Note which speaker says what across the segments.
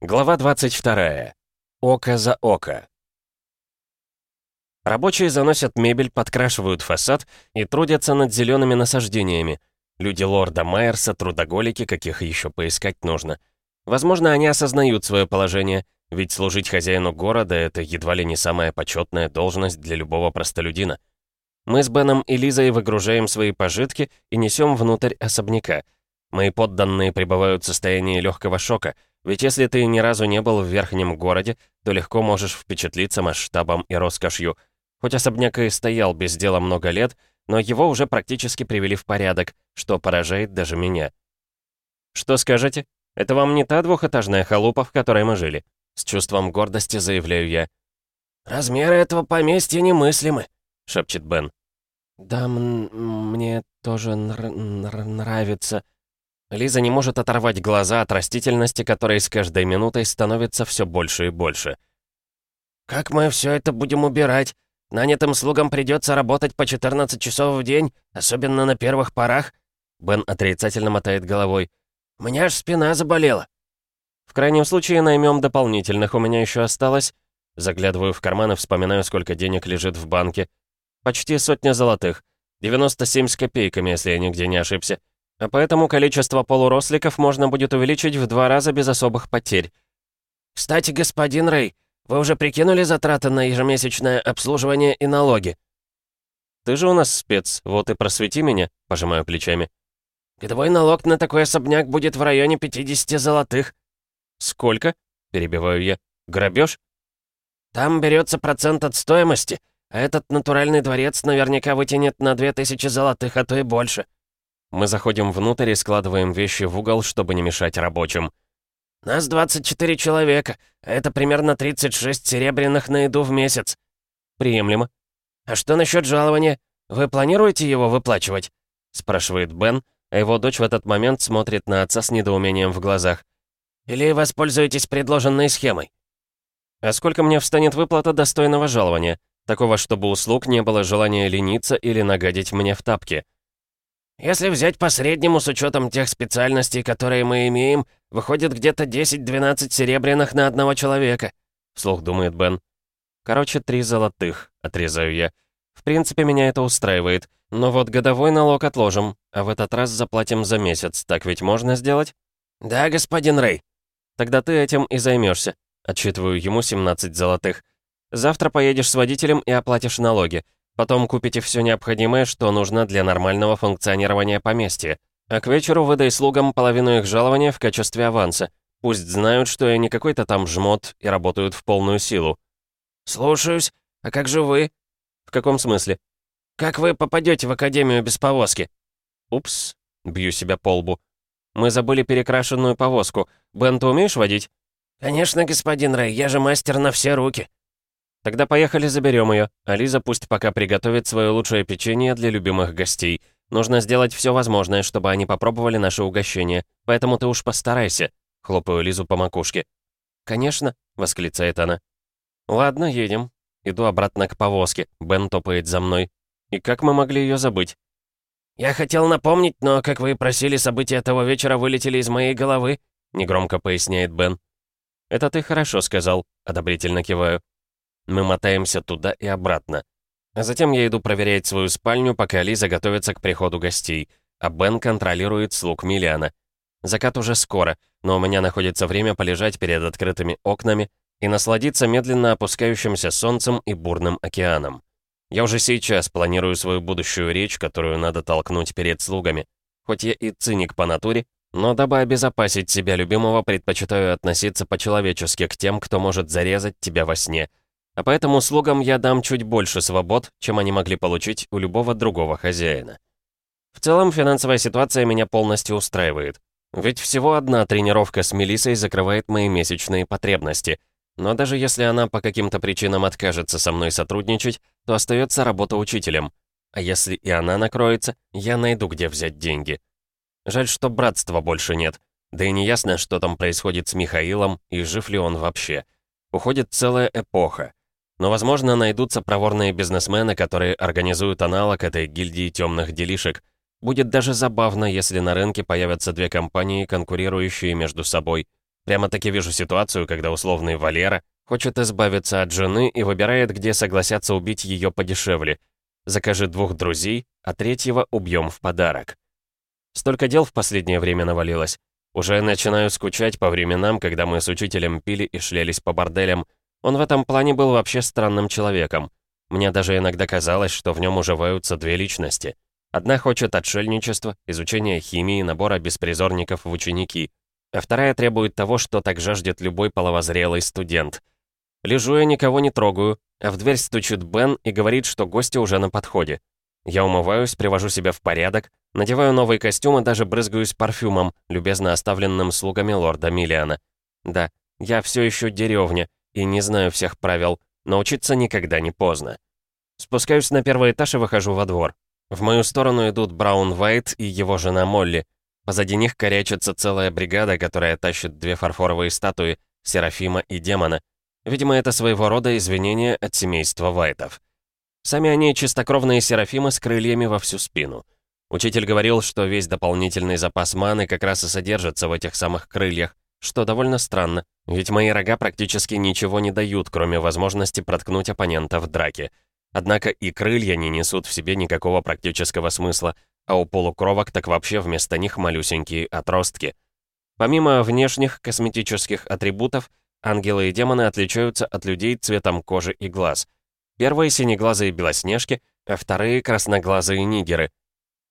Speaker 1: Глава 22. Око за око. Рабочие заносят мебель, подкрашивают фасад и трудятся над зелеными насаждениями. Люди лорда Майерса, трудоголики, каких еще поискать нужно. Возможно, они осознают свое положение, ведь служить хозяину города — это едва ли не самая почетная должность для любого простолюдина. Мы с Беном и Лизой выгружаем свои пожитки и несем внутрь особняка. Мои подданные пребывают в состоянии легкого шока — ведь если ты ни разу не был в верхнем городе, то легко можешь впечатлиться масштабом и роскошью. Хоть особняк и стоял без дела много лет, но его уже практически привели в порядок, что поражает даже меня. «Что скажете? Это вам не та двухэтажная халупа, в которой мы жили?» С чувством гордости заявляю я.
Speaker 2: «Размеры этого поместья немыслимы», — шепчет Бен.
Speaker 3: «Да, мне тоже нравится»,
Speaker 1: Лиза не может оторвать глаза от растительности, которой с каждой минутой становится все больше и больше.
Speaker 2: «Как мы все это будем убирать? Нанятым слугам придется работать по 14 часов в день, особенно на первых порах?»
Speaker 1: Бен отрицательно мотает головой.
Speaker 2: «У меня аж спина заболела».
Speaker 1: «В крайнем случае наймем дополнительных, у меня еще осталось...» Заглядываю в карман и вспоминаю, сколько денег лежит в банке. Почти сотня золотых. 97 с копейками, если я нигде не ошибся. А поэтому количество полуросликов можно будет увеличить в два раза без особых потерь.
Speaker 2: «Кстати, господин Рэй, вы уже прикинули затраты на ежемесячное обслуживание и налоги?»
Speaker 1: «Ты же у нас спец, вот и просвети меня», — пожимаю плечами.
Speaker 2: «Годовой налог на такой особняк будет в районе 50 золотых».
Speaker 1: «Сколько?» — перебиваю я. «Грабеж?»
Speaker 2: «Там берется процент от стоимости, а этот натуральный дворец наверняка вытянет на 2000 золотых, а то и больше».
Speaker 1: Мы заходим внутрь и складываем вещи в угол, чтобы не мешать рабочим.
Speaker 2: «Нас 24 человека, это примерно 36 серебряных на еду в месяц».
Speaker 1: «Приемлемо».
Speaker 2: «А что насчет жалования? Вы планируете его выплачивать?»
Speaker 1: спрашивает Бен, а его дочь в этот момент смотрит на отца с недоумением в глазах.
Speaker 2: «Или воспользуетесь предложенной схемой?»
Speaker 1: «А сколько мне встанет выплата достойного жалования? Такого, чтобы услуг не было желания лениться или нагадить мне в тапки?»
Speaker 2: Если взять по среднему с учетом тех специальностей, которые мы имеем, выходит где-то 10-12 серебряных на одного человека», — вслух думает Бен.
Speaker 1: «Короче, три золотых», — отрезаю я. «В принципе, меня это устраивает. Но вот годовой налог отложим, а в этот раз заплатим за месяц. Так ведь можно сделать?»
Speaker 2: «Да, господин Рэй».
Speaker 1: «Тогда ты этим и займешься. Отчитываю ему 17 золотых. «Завтра поедешь с водителем и оплатишь налоги. Потом купите все необходимое, что нужно для нормального функционирования поместья. А к вечеру выдай слугам половину их жалования в качестве аванса. Пусть знают, что я не какой-то там жмот и работают в полную силу».
Speaker 2: «Слушаюсь. А как же вы?»
Speaker 1: «В каком смысле?»
Speaker 2: «Как вы попадете в академию без повозки?»
Speaker 1: «Упс», — бью себя по лбу. «Мы забыли перекрашенную повозку. Бен, ты умеешь водить?»
Speaker 2: «Конечно, господин Рэй, я же мастер на все руки».
Speaker 1: Тогда поехали заберем ее, а пусть пока приготовит свое лучшее печенье для любимых гостей. Нужно сделать все возможное, чтобы они попробовали наше угощение, поэтому ты уж постарайся», — хлопаю Лизу по макушке. «Конечно», — восклицает она. «Ладно, едем». Иду обратно к повозке, Бен топает за мной. И как мы могли ее забыть?
Speaker 2: «Я хотел напомнить, но, как вы просили, события того вечера вылетели из моей головы», — негромко поясняет Бен.
Speaker 1: «Это ты хорошо сказал», — одобрительно киваю. Мы мотаемся туда и обратно. А затем я иду проверять свою спальню, пока Лиза готовится к приходу гостей, а Бен контролирует слуг Миллиана. Закат уже скоро, но у меня находится время полежать перед открытыми окнами и насладиться медленно опускающимся солнцем и бурным океаном. Я уже сейчас планирую свою будущую речь, которую надо толкнуть перед слугами. Хоть я и циник по натуре, но дабы обезопасить себя любимого, предпочитаю относиться по-человечески к тем, кто может зарезать тебя во сне — а поэтому слугам я дам чуть больше свобод, чем они могли получить у любого другого хозяина. В целом, финансовая ситуация меня полностью устраивает. Ведь всего одна тренировка с Мелиссой закрывает мои месячные потребности. Но даже если она по каким-то причинам откажется со мной сотрудничать, то остается работа учителем. А если и она накроется, я найду, где взять деньги. Жаль, что братства больше нет. Да и неясно, что там происходит с Михаилом и жив ли он вообще. Уходит целая эпоха. Но, возможно, найдутся проворные бизнесмены, которые организуют аналог этой гильдии темных делишек. Будет даже забавно, если на рынке появятся две компании, конкурирующие между собой. Прямо-таки вижу ситуацию, когда условный Валера хочет избавиться от жены и выбирает, где согласятся убить ее подешевле. Закажи двух друзей, а третьего убьем в подарок. Столько дел в последнее время навалилось. Уже начинаю скучать по временам, когда мы с учителем пили и шлялись по борделям. Он в этом плане был вообще странным человеком. Мне даже иногда казалось, что в нем уживаются две личности. Одна хочет отшельничества, изучения химии, набора беспризорников в ученики, а вторая требует того, что так жаждет любой половозрелый студент. Лежу я, никого не трогаю, а в дверь стучит Бен и говорит, что гости уже на подходе. Я умываюсь, привожу себя в порядок, надеваю новый костюм и даже брызгаюсь парфюмом, любезно оставленным слугами лорда Миллиана. Да, я все еще деревня и не знаю всех правил, но учиться никогда не поздно. Спускаюсь на первый этаж и выхожу во двор. В мою сторону идут Браун Вайт и его жена Молли. Позади них корячится целая бригада, которая тащит две фарфоровые статуи Серафима и Демона. Видимо, это своего рода извинение от семейства Вайтов. Сами они чистокровные Серафимы с крыльями во всю спину. Учитель говорил, что весь дополнительный запас маны как раз и содержится в этих самых крыльях, что довольно странно, ведь мои рога практически ничего не дают, кроме возможности проткнуть оппонента в драке. Однако и крылья не несут в себе никакого практического смысла, а у полукровок так вообще вместо них малюсенькие отростки. Помимо внешних косметических атрибутов, ангелы и демоны отличаются от людей цветом кожи и глаз. Первые — синеглазые белоснежки, а вторые — красноглазые нигеры.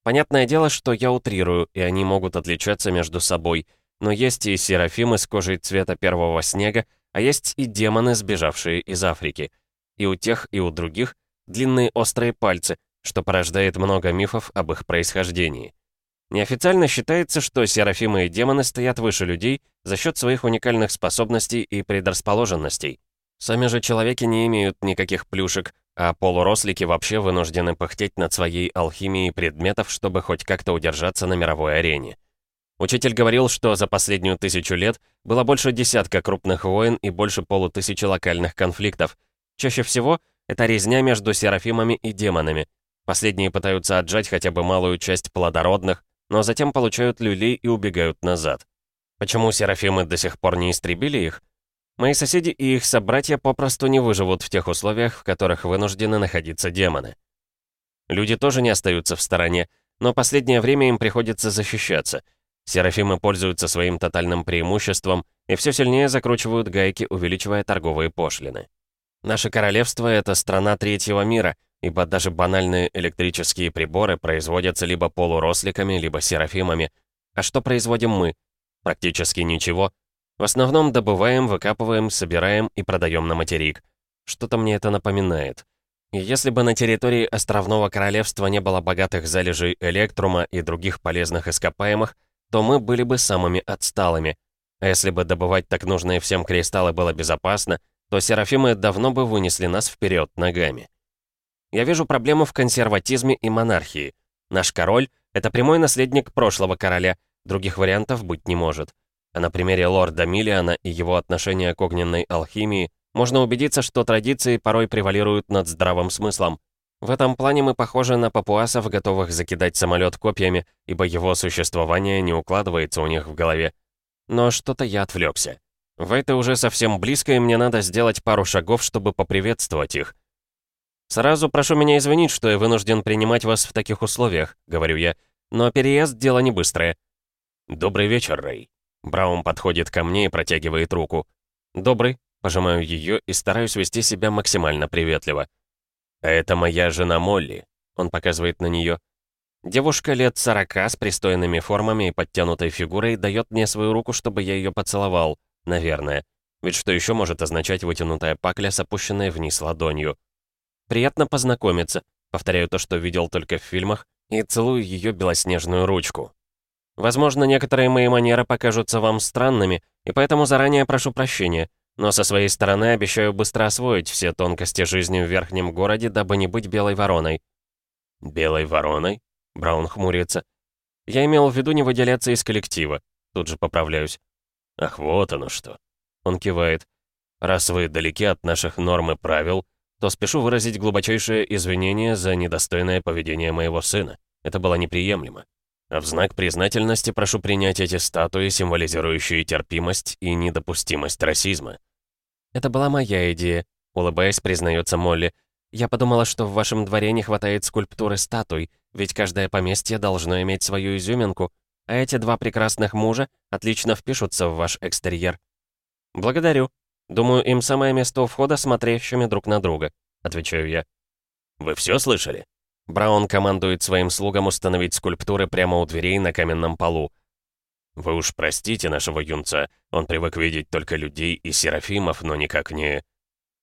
Speaker 1: Понятное дело, что я утрирую, и они могут отличаться между собой, но есть и серафимы с кожей цвета первого снега, а есть и демоны, сбежавшие из Африки. И у тех, и у других длинные острые пальцы, что порождает много мифов об их происхождении. Неофициально считается, что серафимы и демоны стоят выше людей за счет своих уникальных способностей и предрасположенностей. Сами же человеки не имеют никаких плюшек, а полурослики вообще вынуждены пыхтеть над своей алхимией предметов, чтобы хоть как-то удержаться на мировой арене. Учитель говорил, что за последнюю тысячу лет было больше десятка крупных войн и больше полутысячи локальных конфликтов. Чаще всего это резня между серафимами и демонами. Последние пытаются отжать хотя бы малую часть плодородных, но затем получают люлей и убегают назад. Почему серафимы до сих пор не истребили их? Мои соседи и их собратья попросту не выживут в тех условиях, в которых вынуждены находиться демоны. Люди тоже не остаются в стороне, но последнее время им приходится защищаться. Серафимы пользуются своим тотальным преимуществом и все сильнее закручивают гайки, увеличивая торговые пошлины. Наше королевство — это страна третьего мира, ибо даже банальные электрические приборы производятся либо полуросликами, либо серафимами. А что производим мы? Практически ничего. В основном добываем, выкапываем, собираем и продаем на материк. Что-то мне это напоминает. И если бы на территории Островного Королевства не было богатых залежей электрума и других полезных ископаемых, то мы были бы самыми отсталыми. А если бы добывать так нужные всем кристаллы было безопасно, то серафимы давно бы вынесли нас вперед ногами. Я вижу проблему в консерватизме и монархии. Наш король — это прямой наследник прошлого короля, других вариантов быть не может. А на примере лорда Миллиана и его отношения к огненной алхимии можно убедиться, что традиции порой превалируют над здравым смыслом. В этом плане мы похожи на папуасов, готовых закидать самолет копьями, ибо его существование не укладывается у них в голове. Но что-то я отвлекся. В это уже совсем близко, и мне надо сделать пару шагов, чтобы поприветствовать их. «Сразу прошу меня извинить, что я вынужден принимать вас в таких условиях», — говорю я. «Но переезд — дело не быстрое». «Добрый вечер, Рэй». Браун подходит ко мне и протягивает руку. «Добрый». Пожимаю ее и стараюсь вести себя максимально приветливо. «А это моя жена Молли», — он показывает на нее. Девушка лет сорока с пристойными формами и подтянутой фигурой дает мне свою руку, чтобы я ее поцеловал. Наверное. Ведь что еще может означать вытянутая пакля с опущенной вниз ладонью? «Приятно познакомиться», повторяю то, что видел только в фильмах, и целую ее белоснежную ручку. Возможно, некоторые мои манеры покажутся вам странными, и поэтому заранее прошу прощения, но со своей стороны обещаю быстро освоить все тонкости жизни в верхнем городе, дабы не быть белой вороной. «Белой вороной?» — Браун хмурится. «Я имел в виду не выделяться из коллектива». Тут же поправляюсь. «Ах, вот оно что!» Он кивает. «Раз вы далеки от наших норм и правил, то спешу выразить глубочайшее извинение за недостойное поведение моего сына. Это было неприемлемо». А в знак признательности прошу принять эти статуи, символизирующие терпимость и недопустимость расизма».
Speaker 3: «Это была моя идея», — улыбаясь, признается Молли. «Я подумала, что в вашем дворе не хватает скульптуры статуй, ведь каждое поместье должно иметь свою изюминку, а эти два прекрасных мужа отлично впишутся в ваш экстерьер». «Благодарю. Думаю, им самое место у входа, смотрящими друг на друга», — отвечаю я.
Speaker 1: «Вы все слышали?»
Speaker 3: Браун командует своим слугам установить скульптуры прямо у дверей на каменном полу.
Speaker 1: «Вы уж простите нашего юнца, он привык видеть только людей и серафимов, но никак не...»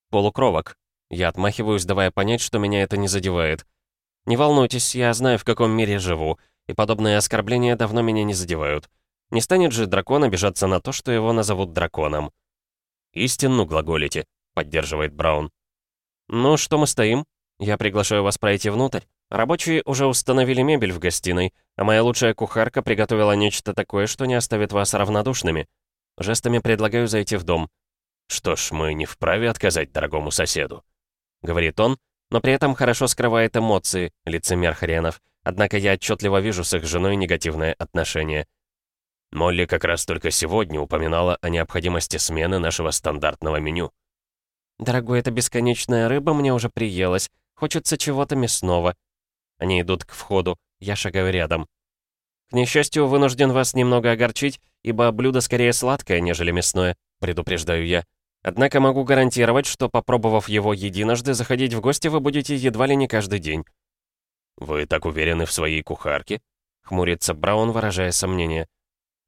Speaker 3: «Полукровок». Я отмахиваюсь, давая понять, что меня это не задевает. «Не волнуйтесь, я знаю, в каком мире живу, и подобные оскорбления давно меня не задевают. Не станет же дракон обижаться на то, что его назовут драконом».
Speaker 1: «Истинну глаголите», — поддерживает Браун.
Speaker 3: «Ну, что мы стоим? Я приглашаю вас пройти внутрь. Рабочие уже установили мебель в гостиной, а моя лучшая кухарка приготовила нечто такое, что не оставит вас равнодушными. Жестами предлагаю зайти в дом.
Speaker 1: «Что ж, мы не вправе отказать дорогому соседу», —
Speaker 3: говорит он, но при этом хорошо скрывает эмоции, лицемер хренов. Однако я отчетливо вижу с их женой негативное отношение.
Speaker 1: Молли как раз только сегодня упоминала о необходимости смены нашего стандартного меню.
Speaker 3: «Дорогой, эта бесконечная рыба мне уже приелась. Хочется чего-то мясного», они идут к входу, я шагаю рядом. К несчастью, вынужден вас немного огорчить, ибо блюдо скорее сладкое, нежели мясное, предупреждаю я. Однако могу гарантировать, что, попробовав его единожды, заходить в гости вы будете едва ли не каждый день.
Speaker 1: «Вы так уверены в своей кухарке?» — хмурится Браун, выражая сомнение.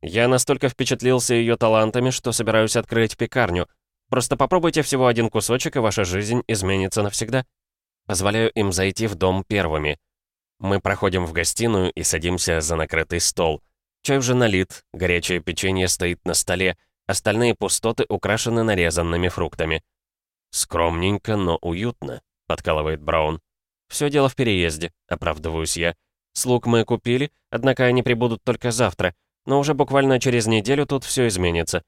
Speaker 3: «Я настолько впечатлился ее талантами, что собираюсь открыть пекарню. Просто попробуйте всего один кусочек, и ваша жизнь изменится навсегда». Позволяю им зайти в дом первыми. Мы проходим в гостиную и садимся за накрытый стол. Чай уже налит, горячее печенье стоит на столе, остальные пустоты украшены нарезанными фруктами.
Speaker 1: «Скромненько, но уютно», — подкалывает Браун.
Speaker 3: «Все дело в переезде», — оправдываюсь я. «Слуг мы купили, однако они прибудут только завтра, но уже буквально через неделю тут все изменится».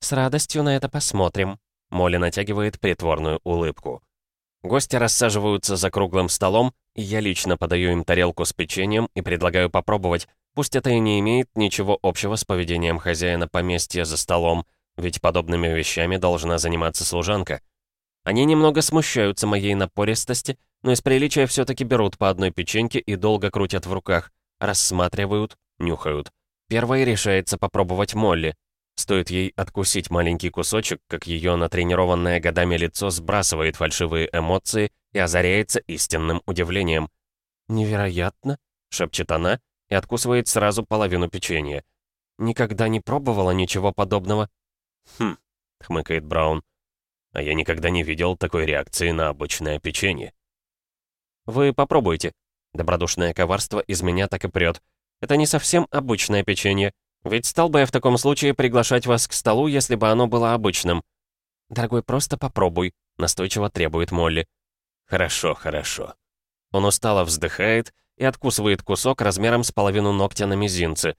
Speaker 3: «С радостью на это посмотрим», — Молли натягивает притворную улыбку. Гости рассаживаются за круглым столом, я лично подаю им тарелку с печеньем и предлагаю попробовать, пусть это и не имеет ничего общего с поведением хозяина поместья за столом, ведь подобными вещами должна заниматься служанка. Они немного смущаются моей напористости, но из приличия все таки берут по одной печеньке и долго крутят в руках, рассматривают, нюхают. Первой решается попробовать Молли. Стоит ей откусить маленький кусочек, как ее натренированное годами лицо сбрасывает фальшивые эмоции и озаряется истинным удивлением. «Невероятно!» — шепчет она и откусывает сразу половину печенья. «Никогда не пробовала ничего подобного».
Speaker 1: «Хм», — хмыкает Браун. «А я никогда не видел такой реакции на обычное печенье».
Speaker 3: «Вы попробуйте». Добродушное коварство из меня так и прет. Это не совсем обычное печенье. Ведь стал бы я в таком случае приглашать вас к столу, если бы оно было обычным. Дорогой, просто попробуй, настойчиво требует Молли.
Speaker 1: Хорошо, хорошо.
Speaker 3: Он устало вздыхает и откусывает кусок размером с половину ногтя на мизинце.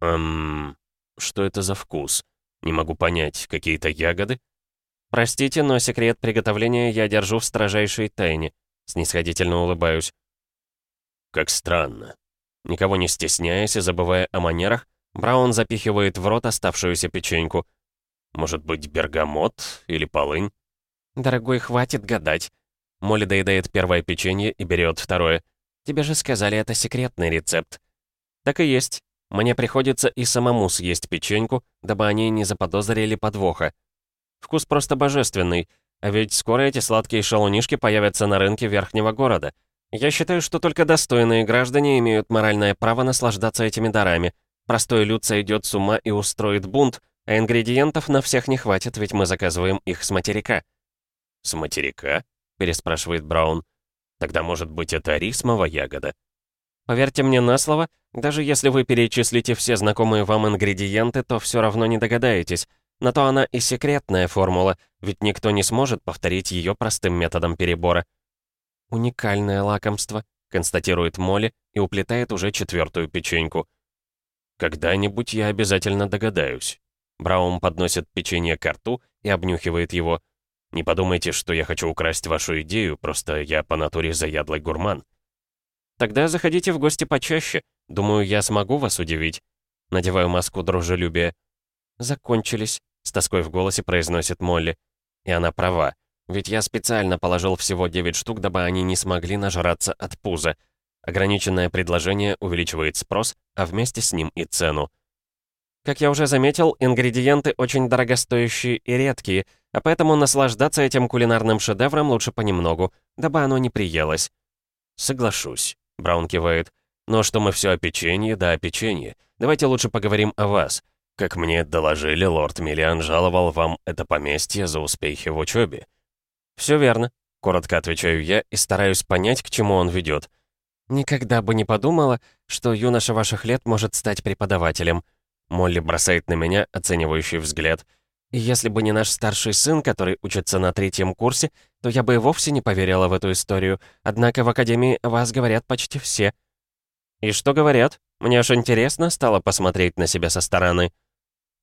Speaker 1: Эм, что это за вкус? Не могу понять, какие-то ягоды?
Speaker 3: Простите, но секрет приготовления я держу в строжайшей тайне. Снисходительно улыбаюсь.
Speaker 1: Как странно. Никого не стесняясь и забывая о манерах, Браун запихивает в рот оставшуюся печеньку. Может быть, бергамот или полынь?
Speaker 3: «Дорогой, хватит гадать». Молли доедает первое печенье и берет второе. «Тебе же сказали, это секретный рецепт». «Так и есть. Мне приходится и самому съесть печеньку, дабы они не заподозрили подвоха. Вкус просто божественный, а ведь скоро эти сладкие шалунишки появятся на рынке верхнего города. Я считаю, что только достойные граждане имеют моральное право наслаждаться этими дарами, Простой люд сойдет с ума и устроит бунт, а ингредиентов на всех не хватит, ведь мы заказываем их с материка».
Speaker 1: «С материка?» — переспрашивает Браун. «Тогда, может быть, это рисмова ягода?»
Speaker 3: «Поверьте мне на слово, даже если вы перечислите все знакомые вам ингредиенты, то все равно не догадаетесь. На то она и секретная формула, ведь никто не сможет повторить ее простым методом перебора». «Уникальное лакомство», — констатирует Молли и уплетает уже четвертую печеньку —
Speaker 1: «Когда-нибудь я обязательно догадаюсь».
Speaker 3: Браум подносит печенье к рту и обнюхивает его.
Speaker 1: «Не подумайте, что я хочу украсть вашу идею, просто я по натуре заядлый гурман».
Speaker 3: «Тогда заходите в гости почаще.
Speaker 1: Думаю, я смогу вас удивить. Надеваю маску дружелюбия.
Speaker 3: Закончились,
Speaker 1: с тоской в голосе произносит Молли. И она права. Ведь я специально положил всего 9 штук, дабы они не смогли нажраться от пуза. Ограниченное предложение увеличивает спрос, а вместе с ним и цену.
Speaker 3: Как я уже заметил, ингредиенты очень дорогостоящие и редкие, а поэтому наслаждаться этим кулинарным шедевром лучше понемногу, дабы оно не приелось.
Speaker 1: «Соглашусь», — Браун кивает. «Но что мы все о печенье, да о печенье. Давайте лучше поговорим о вас. Как мне доложили, лорд Миллиан жаловал вам это поместье за успехи в учебе.
Speaker 3: «Все верно», —
Speaker 1: коротко отвечаю я и стараюсь понять, к чему он ведет.
Speaker 3: «Никогда бы не подумала, что юноша ваших лет может стать преподавателем».
Speaker 1: Молли бросает на меня оценивающий взгляд.
Speaker 3: «И если бы не наш старший сын, который учится на третьем курсе, то я бы и вовсе не поверила в эту историю. Однако в Академии вас говорят почти все».
Speaker 1: «И что говорят? Мне аж интересно стало посмотреть на себя со стороны».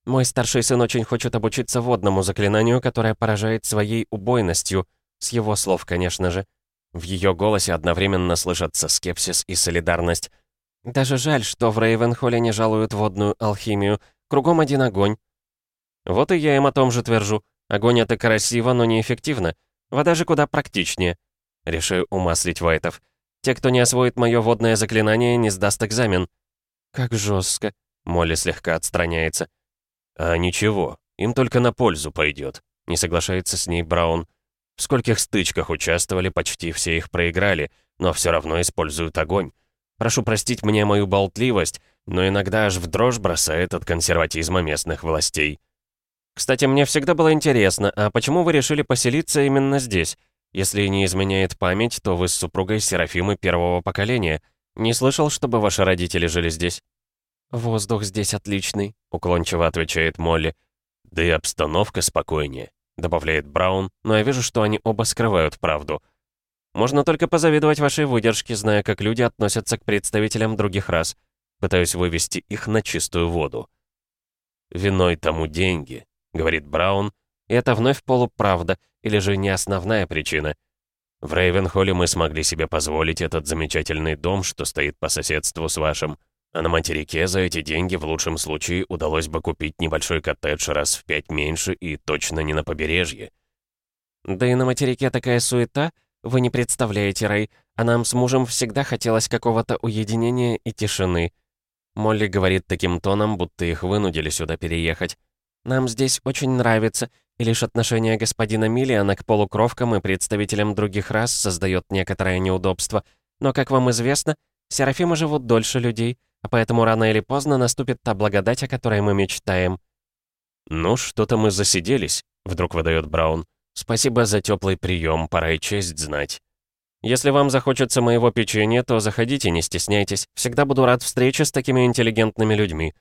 Speaker 3: Мой старший сын очень хочет обучиться водному заклинанию, которое поражает своей убойностью. С его слов, конечно же.
Speaker 1: В ее голосе одновременно слышатся скепсис и солидарность.
Speaker 3: Даже жаль, что в Рейвенхолле не жалуют водную алхимию. Кругом один огонь.
Speaker 1: Вот и я им о том же твержу. Огонь — это красиво, но неэффективно. Вода же куда практичнее. Решаю умаслить Вайтов. Те, кто не освоит мое водное заклинание, не сдаст экзамен.
Speaker 3: Как жестко.
Speaker 1: Молли слегка отстраняется. «А ничего, им только на пользу пойдет», — не соглашается с ней Браун. «В скольких стычках участвовали, почти все их проиграли, но все равно используют огонь. Прошу простить мне мою болтливость, но иногда аж в дрожь бросает от консерватизма местных властей».
Speaker 3: «Кстати, мне всегда было интересно, а почему вы решили поселиться именно здесь? Если не изменяет память, то вы с супругой Серафимы первого поколения. Не слышал, чтобы ваши родители жили здесь?»
Speaker 1: «Воздух здесь отличный», — уклончиво отвечает Молли. «Да и обстановка спокойнее», — добавляет Браун, но я вижу, что они оба скрывают правду.
Speaker 3: «Можно только позавидовать вашей выдержке, зная, как люди относятся к представителям других рас.
Speaker 1: Пытаюсь вывести их на чистую воду». «Виной тому деньги», — говорит Браун, и это вновь полуправда, или же не основная причина. В Рейвенхолле мы смогли себе позволить этот замечательный дом, что стоит по соседству с вашим. А на материке за эти деньги в лучшем случае удалось бы купить небольшой коттедж раз в пять меньше и точно не на побережье.
Speaker 3: Да и на материке такая суета, вы не представляете, Рэй, а нам с мужем всегда хотелось какого-то уединения и тишины. Молли говорит таким тоном, будто их вынудили сюда переехать. Нам здесь очень нравится, и лишь отношение господина Миллиана к полукровкам и представителям других рас создает некоторое неудобство. Но, как вам известно, Серафимы живут дольше людей, поэтому рано или поздно наступит та благодать, о которой мы мечтаем».
Speaker 1: «Ну, что-то мы засиделись», — вдруг выдает Браун. «Спасибо за теплый прием, пора и честь знать».
Speaker 3: «Если вам захочется моего печенья, то заходите, не стесняйтесь. Всегда буду рад встрече с такими интеллигентными людьми».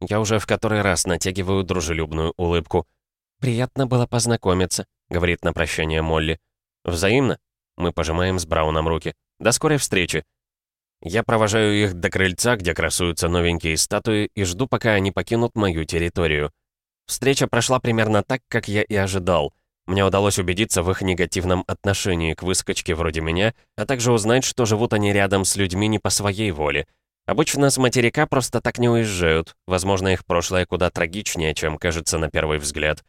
Speaker 1: Я уже в который раз натягиваю дружелюбную улыбку.
Speaker 3: «Приятно было познакомиться», — говорит на прощание Молли.
Speaker 1: «Взаимно?» Мы пожимаем с Брауном руки. «До скорой встречи!» Я провожаю их до крыльца, где красуются новенькие статуи, и жду, пока они покинут мою территорию. Встреча прошла примерно так, как я и ожидал. Мне удалось убедиться в их негативном отношении к выскочке вроде меня, а также узнать, что живут они рядом с людьми не по своей воле. Обычно с материка просто так не уезжают. Возможно, их прошлое куда трагичнее, чем кажется на первый взгляд.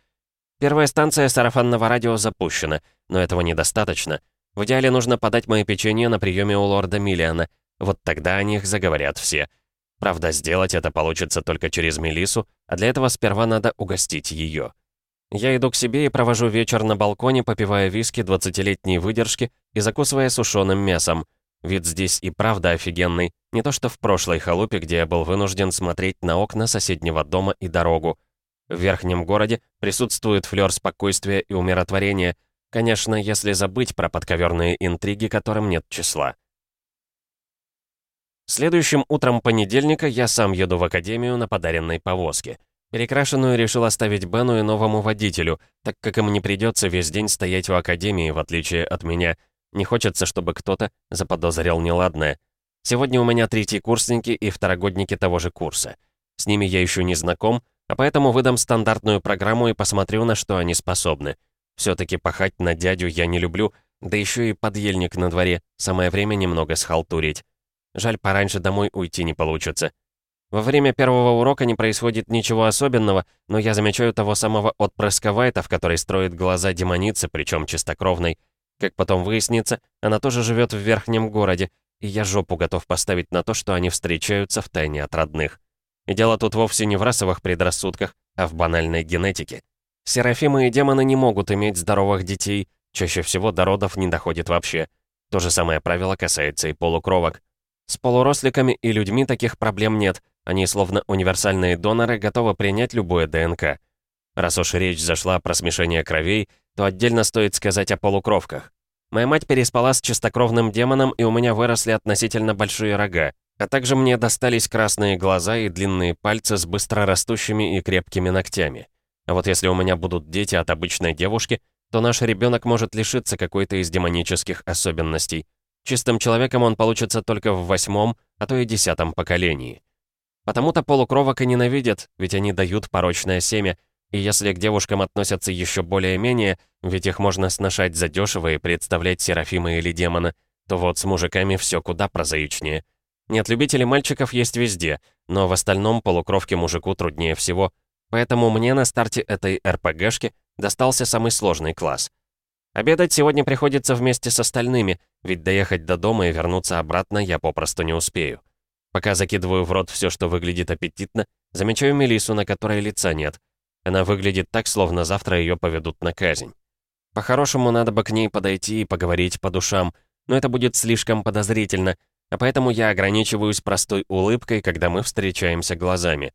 Speaker 1: Первая станция сарафанного радио запущена, но этого недостаточно. В идеале нужно подать мои печенье на приеме у лорда Миллиана. Вот тогда о них заговорят все. Правда, сделать это получится только через Мелису, а для этого сперва надо угостить ее. Я иду к себе и провожу вечер на балконе, попивая виски 20-летней выдержки и закусывая сушеным мясом. Вид здесь и правда офигенный, не то что в прошлой халупе, где я был вынужден смотреть на окна соседнего дома и дорогу. В верхнем городе присутствует флёр спокойствия и умиротворения, конечно, если забыть про подковерные интриги, которым нет числа. Следующим утром понедельника я сам еду в академию на подаренной повозке. Перекрашенную решил оставить Бену и новому водителю, так как им не придется весь день стоять в академии, в отличие от меня. Не хочется, чтобы кто-то заподозрил неладное. Сегодня у меня третьи курсники и второгодники того же курса. С ними я еще не знаком, а поэтому выдам стандартную программу и посмотрю, на что они способны. Все-таки пахать на дядю я не люблю, да еще и подъельник на дворе, самое время немного схалтурить. Жаль, пораньше домой уйти не получится. Во время первого урока не происходит ничего особенного, но я замечаю того самого отпрыска Вайта, в который строит глаза демоницы, причем чистокровной. Как потом выяснится, она тоже живет в верхнем городе, и я жопу готов поставить на то, что они встречаются в тайне от родных. И дело тут вовсе не в расовых предрассудках, а в банальной генетике. Серафимы и демоны не могут иметь здоровых детей, чаще всего до родов не доходит вообще. То же самое правило касается и полукровок. С полуросликами и людьми таких проблем нет, они словно универсальные доноры готовы принять любое ДНК. Раз уж речь зашла про смешение кровей, то отдельно стоит сказать о полукровках. Моя мать переспала с чистокровным демоном, и у меня выросли относительно большие рога, а также мне достались красные глаза и длинные пальцы с быстро растущими и крепкими ногтями. А вот если у меня будут дети от обычной девушки, то наш ребенок может лишиться какой-то из демонических особенностей – Чистым человеком он получится только в восьмом, а то и десятом поколении. Потому-то полукровок и ненавидят, ведь они дают порочное семя, и если к девушкам относятся еще более-менее, ведь их можно сношать задешево и представлять Серафима или демона, то вот с мужиками все куда прозаичнее. Нет, любителей мальчиков есть везде, но в остальном полукровке мужику труднее всего, поэтому мне на старте этой РПГшки достался самый сложный класс. Обедать сегодня приходится вместе с остальными, ведь доехать до дома и вернуться обратно я попросту не успею. Пока закидываю в рот все, что выглядит аппетитно, замечаю Мелису, на которой лица нет. Она выглядит так, словно завтра ее поведут на казнь. По-хорошему, надо бы к ней подойти и поговорить по душам, но это будет слишком подозрительно, а поэтому я ограничиваюсь простой улыбкой, когда мы встречаемся глазами.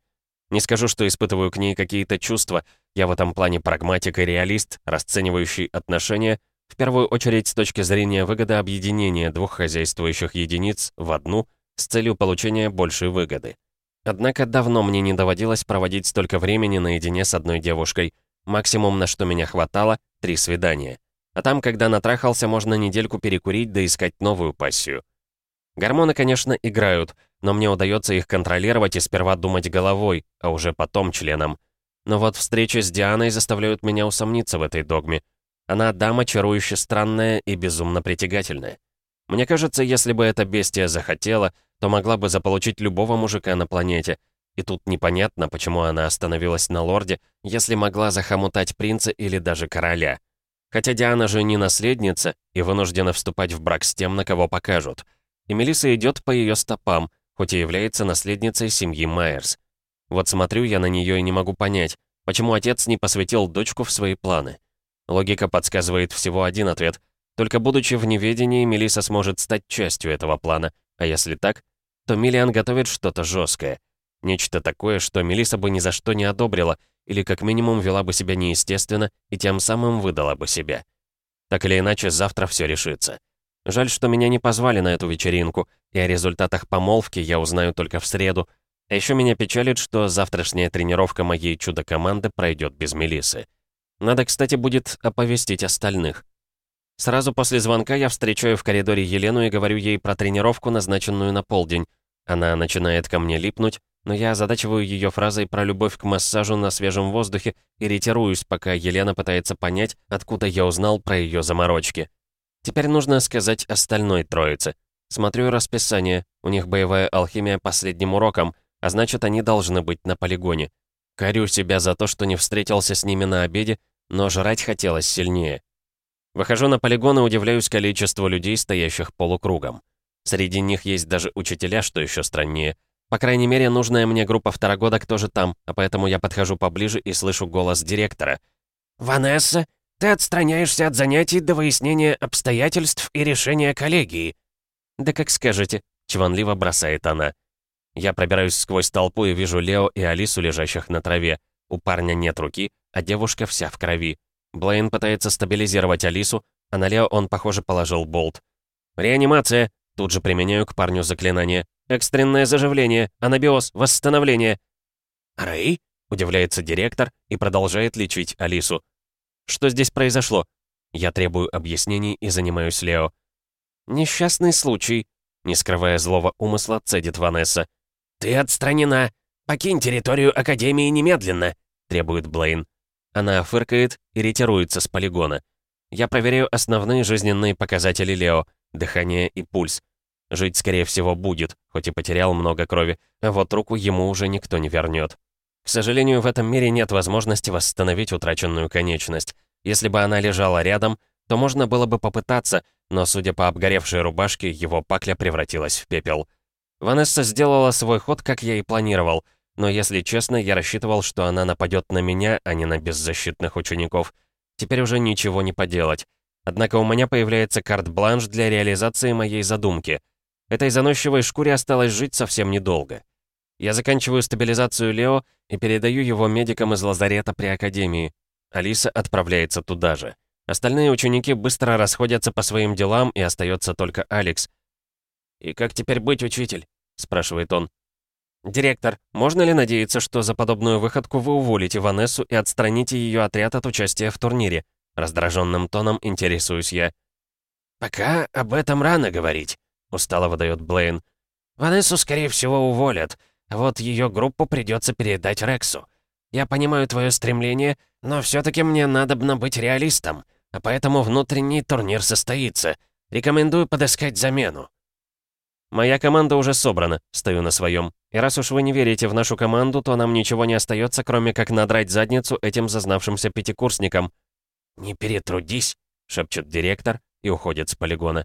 Speaker 1: Не скажу, что испытываю к ней какие-то чувства, я в этом плане прагматик и реалист, расценивающий отношения, в первую очередь с точки зрения выгоды объединения двух хозяйствующих единиц в одну с целью получения большей выгоды. Однако давно мне не доводилось проводить столько времени наедине с одной девушкой. Максимум, на что меня хватало, три свидания. А там, когда натрахался, можно недельку перекурить да искать новую пассию. Гормоны, конечно, играют, но мне удается их контролировать и сперва думать головой, а уже потом членом. Но вот встречи с Дианой заставляют меня усомниться в этой догме. Она дама чарующе странная и безумно притягательная. Мне кажется, если бы эта бестия захотела, то могла бы заполучить любого мужика на планете. И тут непонятно, почему она остановилась на лорде, если могла захомутать принца или даже короля. Хотя Диана же не наследница и вынуждена вступать в брак с тем, на кого покажут. И Мелисса идет по ее стопам, хоть и является наследницей семьи Майерс. Вот смотрю я на нее и не могу понять, почему отец не посвятил дочку в свои планы. Логика подсказывает всего один ответ. Только будучи в неведении, Мелиса сможет стать частью этого плана. А если так, то Миллиан готовит что-то жесткое. Нечто такое, что Мелиса бы ни за что не одобрила, или как минимум вела бы себя неестественно и тем самым выдала бы себя. Так или иначе, завтра все решится. Жаль, что меня не позвали на эту вечеринку, и о результатах помолвки я узнаю только в среду. А еще меня печалит, что завтрашняя тренировка моей чудо-команды пройдет без Мелисы. Надо, кстати, будет оповестить остальных. Сразу после звонка я встречаю в коридоре Елену и говорю ей про тренировку, назначенную на полдень. Она начинает ко мне липнуть, но я озадачиваю ее фразой про любовь к массажу на свежем воздухе и ретируюсь, пока Елена пытается понять, откуда я узнал про ее заморочки. Теперь нужно сказать остальной троице. Смотрю расписание, у них боевая алхимия последним уроком, а значит, они должны быть на полигоне. Корю себя за то, что не встретился с ними на обеде, но жрать хотелось сильнее. Выхожу на полигон и удивляюсь количеству людей, стоящих полукругом. Среди них есть даже учителя, что еще страннее. По крайней мере, нужная мне группа второгодок тоже там, а поэтому я подхожу поближе и слышу голос директора.
Speaker 2: «Ванесса, ты отстраняешься от занятий до выяснения обстоятельств и решения коллегии».
Speaker 1: «Да как скажете», — чванливо бросает она. Я пробираюсь сквозь толпу и вижу Лео и Алису, лежащих на траве. У парня нет руки, а девушка вся в крови. Блейн пытается стабилизировать Алису, а на Лео он, похоже, положил болт. «Реанимация!» Тут же применяю к парню заклинание. «Экстренное заживление, анабиоз, восстановление!»
Speaker 2: «Рэй?»
Speaker 1: — удивляется директор и продолжает лечить Алису. Что здесь произошло? Я требую объяснений и занимаюсь Лео. Несчастный случай, не скрывая злого умысла, цедит Ванесса.
Speaker 2: «Ты отстранена! Покинь территорию Академии немедленно!» требует Блейн.
Speaker 1: Она фыркает и ретируется с полигона. Я проверяю основные жизненные показатели Лео, дыхание и пульс. Жить, скорее всего, будет, хоть и потерял много крови, а вот руку ему уже никто не вернет. К сожалению, в этом мире нет возможности восстановить утраченную конечность. Если бы она лежала рядом, то можно было бы попытаться, но, судя по обгоревшей рубашке, его пакля превратилась в пепел. Ванесса сделала свой ход, как я и планировал, но, если честно, я рассчитывал, что она нападет на меня, а не на беззащитных учеников. Теперь уже ничего не поделать. Однако у меня появляется карт-бланш для реализации моей задумки. Этой заносчивой шкуре осталось жить совсем недолго. Я заканчиваю стабилизацию Лео и передаю его медикам из лазарета при Академии. Алиса отправляется туда же. Остальные ученики быстро расходятся по своим делам, и остается только Алекс. «И как теперь быть, учитель?» — спрашивает он. «Директор, можно ли надеяться, что за подобную выходку вы уволите Ванессу и отстраните ее отряд от участия в турнире?» Раздраженным тоном интересуюсь я.
Speaker 2: «Пока об этом рано говорить», — устало выдает Блейн. «Ванессу, скорее всего, уволят. Вот ее группу придется передать Рексу. Я понимаю твое стремление, но все-таки мне надобно быть реалистом, а поэтому внутренний турнир состоится. Рекомендую подыскать замену».
Speaker 1: «Моя команда уже собрана», — стою на своем. «И раз уж вы не верите в нашу команду, то нам ничего не остается, кроме как надрать задницу этим зазнавшимся пятикурсникам».
Speaker 2: «Не перетрудись», —
Speaker 1: шепчет директор и уходит с полигона.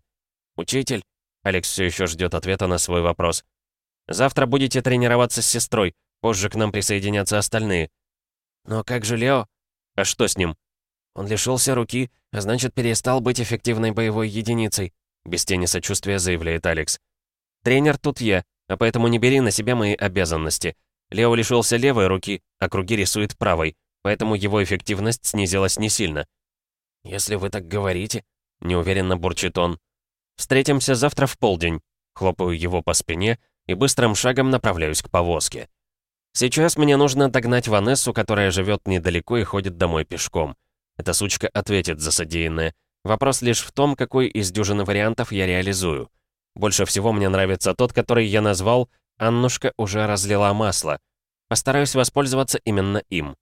Speaker 1: «Учитель?» — Алекс все еще ждет ответа на свой вопрос. «Завтра будете тренироваться с сестрой, позже к нам присоединятся остальные».
Speaker 2: «Но как же Лео?»
Speaker 1: «А что с ним?»
Speaker 2: «Он лишился руки, а значит, перестал быть эффективной боевой единицей»,
Speaker 1: без тени сочувствия заявляет Алекс. Тренер тут я, а поэтому не бери на себя мои обязанности. Лео лишился левой руки, а круги рисует правой, поэтому его эффективность снизилась не сильно.
Speaker 2: «Если вы так говорите», —
Speaker 1: неуверенно бурчит он. «Встретимся завтра в полдень». Хлопаю его по спине и быстрым шагом направляюсь к повозке. Сейчас мне нужно догнать Ванессу, которая живет недалеко и ходит домой пешком. Эта сучка ответит за содеянное. Вопрос лишь в том, какой из дюжины вариантов я реализую. Больше всего мне нравится тот, который я назвал «Аннушка уже разлила масло». Постараюсь воспользоваться именно им.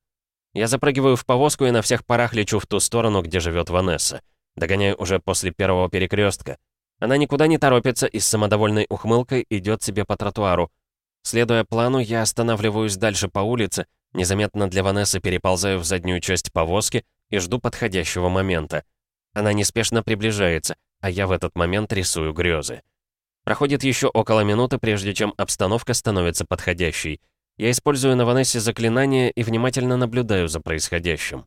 Speaker 1: Я запрыгиваю в повозку и на всех парах лечу в ту сторону, где живет Ванесса. Догоняю уже после первого перекрестка. Она никуда не торопится и с самодовольной ухмылкой идет себе по тротуару. Следуя плану, я останавливаюсь дальше по улице, незаметно для Ванессы переползаю в заднюю часть повозки и жду подходящего момента. Она неспешно приближается, а я в этот момент рисую грезы. Проходит еще около минуты, прежде чем обстановка становится подходящей. Я использую на Ванессе заклинание и внимательно наблюдаю за происходящим.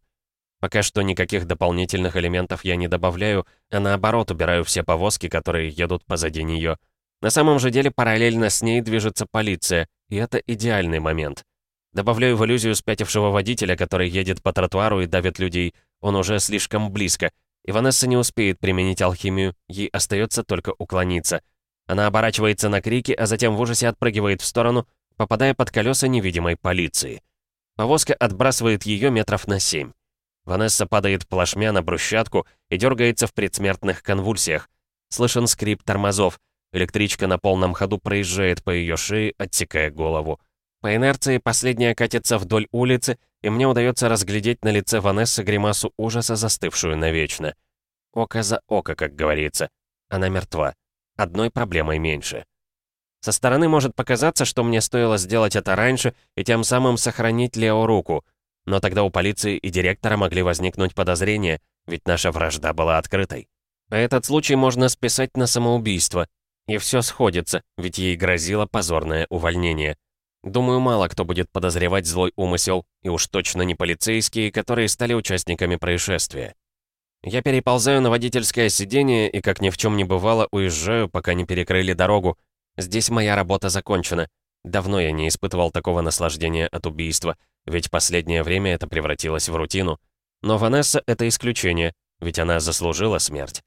Speaker 1: Пока что никаких дополнительных элементов я не добавляю, а наоборот убираю все повозки, которые едут позади нее. На самом же деле параллельно с ней движется полиция, и это идеальный момент. Добавляю в иллюзию спятившего водителя, который едет по тротуару и давит людей. Он уже слишком близко. И Ванесса не успеет применить алхимию, ей остается только уклониться. Она оборачивается на крики, а затем в ужасе отпрыгивает в сторону, попадая под колеса невидимой полиции. Повозка отбрасывает ее метров на семь. Ванесса падает плашмя на брусчатку и дергается в предсмертных конвульсиях. Слышен скрип тормозов. Электричка на полном ходу проезжает по ее шее, отсекая голову. По инерции последняя катится вдоль улицы, и мне удается разглядеть на лице Ванессы гримасу ужаса, застывшую навечно. Око за око, как говорится. Она мертва одной проблемой меньше. Со стороны может показаться, что мне стоило сделать это раньше и тем самым сохранить Лео руку. Но тогда у полиции и директора могли возникнуть подозрения, ведь наша вражда была открытой. А этот случай можно списать на самоубийство. И все сходится, ведь ей грозило позорное увольнение. Думаю, мало кто будет подозревать злой умысел, и уж точно не полицейские, которые стали участниками происшествия. Я переползаю на водительское сиденье и, как ни в чем не бывало, уезжаю, пока не перекрыли дорогу. Здесь моя работа закончена. Давно я не испытывал такого наслаждения от убийства, ведь последнее время это превратилось в рутину. Но Ванесса — это исключение, ведь она заслужила смерть.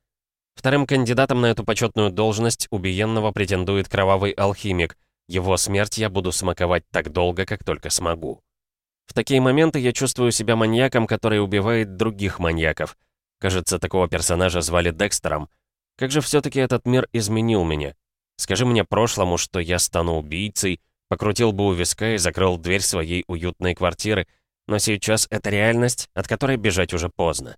Speaker 1: Вторым кандидатом на эту почетную должность убиенного претендует кровавый алхимик. Его смерть я буду смаковать так долго, как только смогу. В такие моменты я чувствую себя маньяком, который убивает других маньяков — Кажется, такого персонажа звали Декстером. Как же все-таки этот мир изменил меня? Скажи мне прошлому, что я стану убийцей, покрутил бы у виска и закрыл дверь своей уютной квартиры, но сейчас это реальность, от которой бежать уже поздно.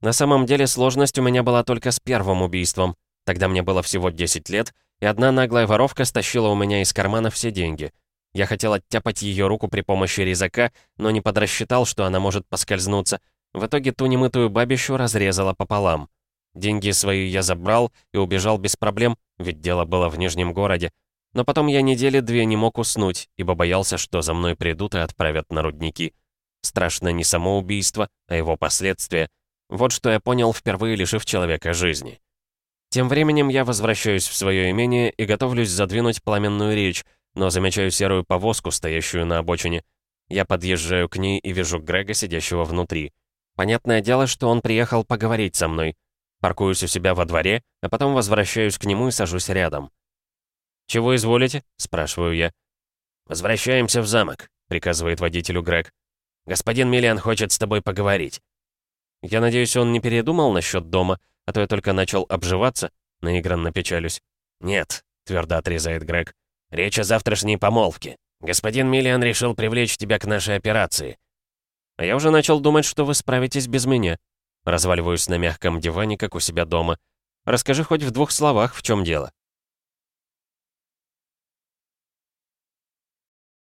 Speaker 1: На самом деле сложность у меня была только с первым убийством. Тогда мне было всего 10 лет, и одна наглая воровка стащила у меня из кармана все деньги. Я хотел оттяпать ее руку при помощи резака, но не подрасчитал, что она может поскользнуться. В итоге ту немытую бабищу разрезала пополам. Деньги свои я забрал и убежал без проблем, ведь дело было в Нижнем городе. Но потом я недели две не мог уснуть, ибо боялся, что за мной придут и отправят на рудники. Страшно не само убийство, а его последствия. Вот что я понял, впервые лишив человека жизни. Тем временем я возвращаюсь в свое имение и готовлюсь задвинуть пламенную речь, но замечаю серую повозку, стоящую на обочине. Я подъезжаю к ней и вижу Грега, сидящего внутри. Понятное дело, что он приехал поговорить со мной. Паркуюсь у себя во дворе, а потом возвращаюсь к нему и сажусь рядом. «Чего изволите?» — спрашиваю я.
Speaker 2: «Возвращаемся в замок», — приказывает водителю Грег. «Господин Миллиан хочет с тобой поговорить».
Speaker 1: Я надеюсь, он не передумал насчет дома, а то я только начал обживаться, наигранно печалюсь.
Speaker 2: «Нет», — твердо отрезает Грег. «Речь о завтрашней помолвке. Господин Миллиан решил привлечь тебя к нашей операции».
Speaker 1: «А я уже начал думать, что вы справитесь без меня». Разваливаюсь на мягком диване, как у себя дома. «Расскажи хоть в двух словах, в чем дело».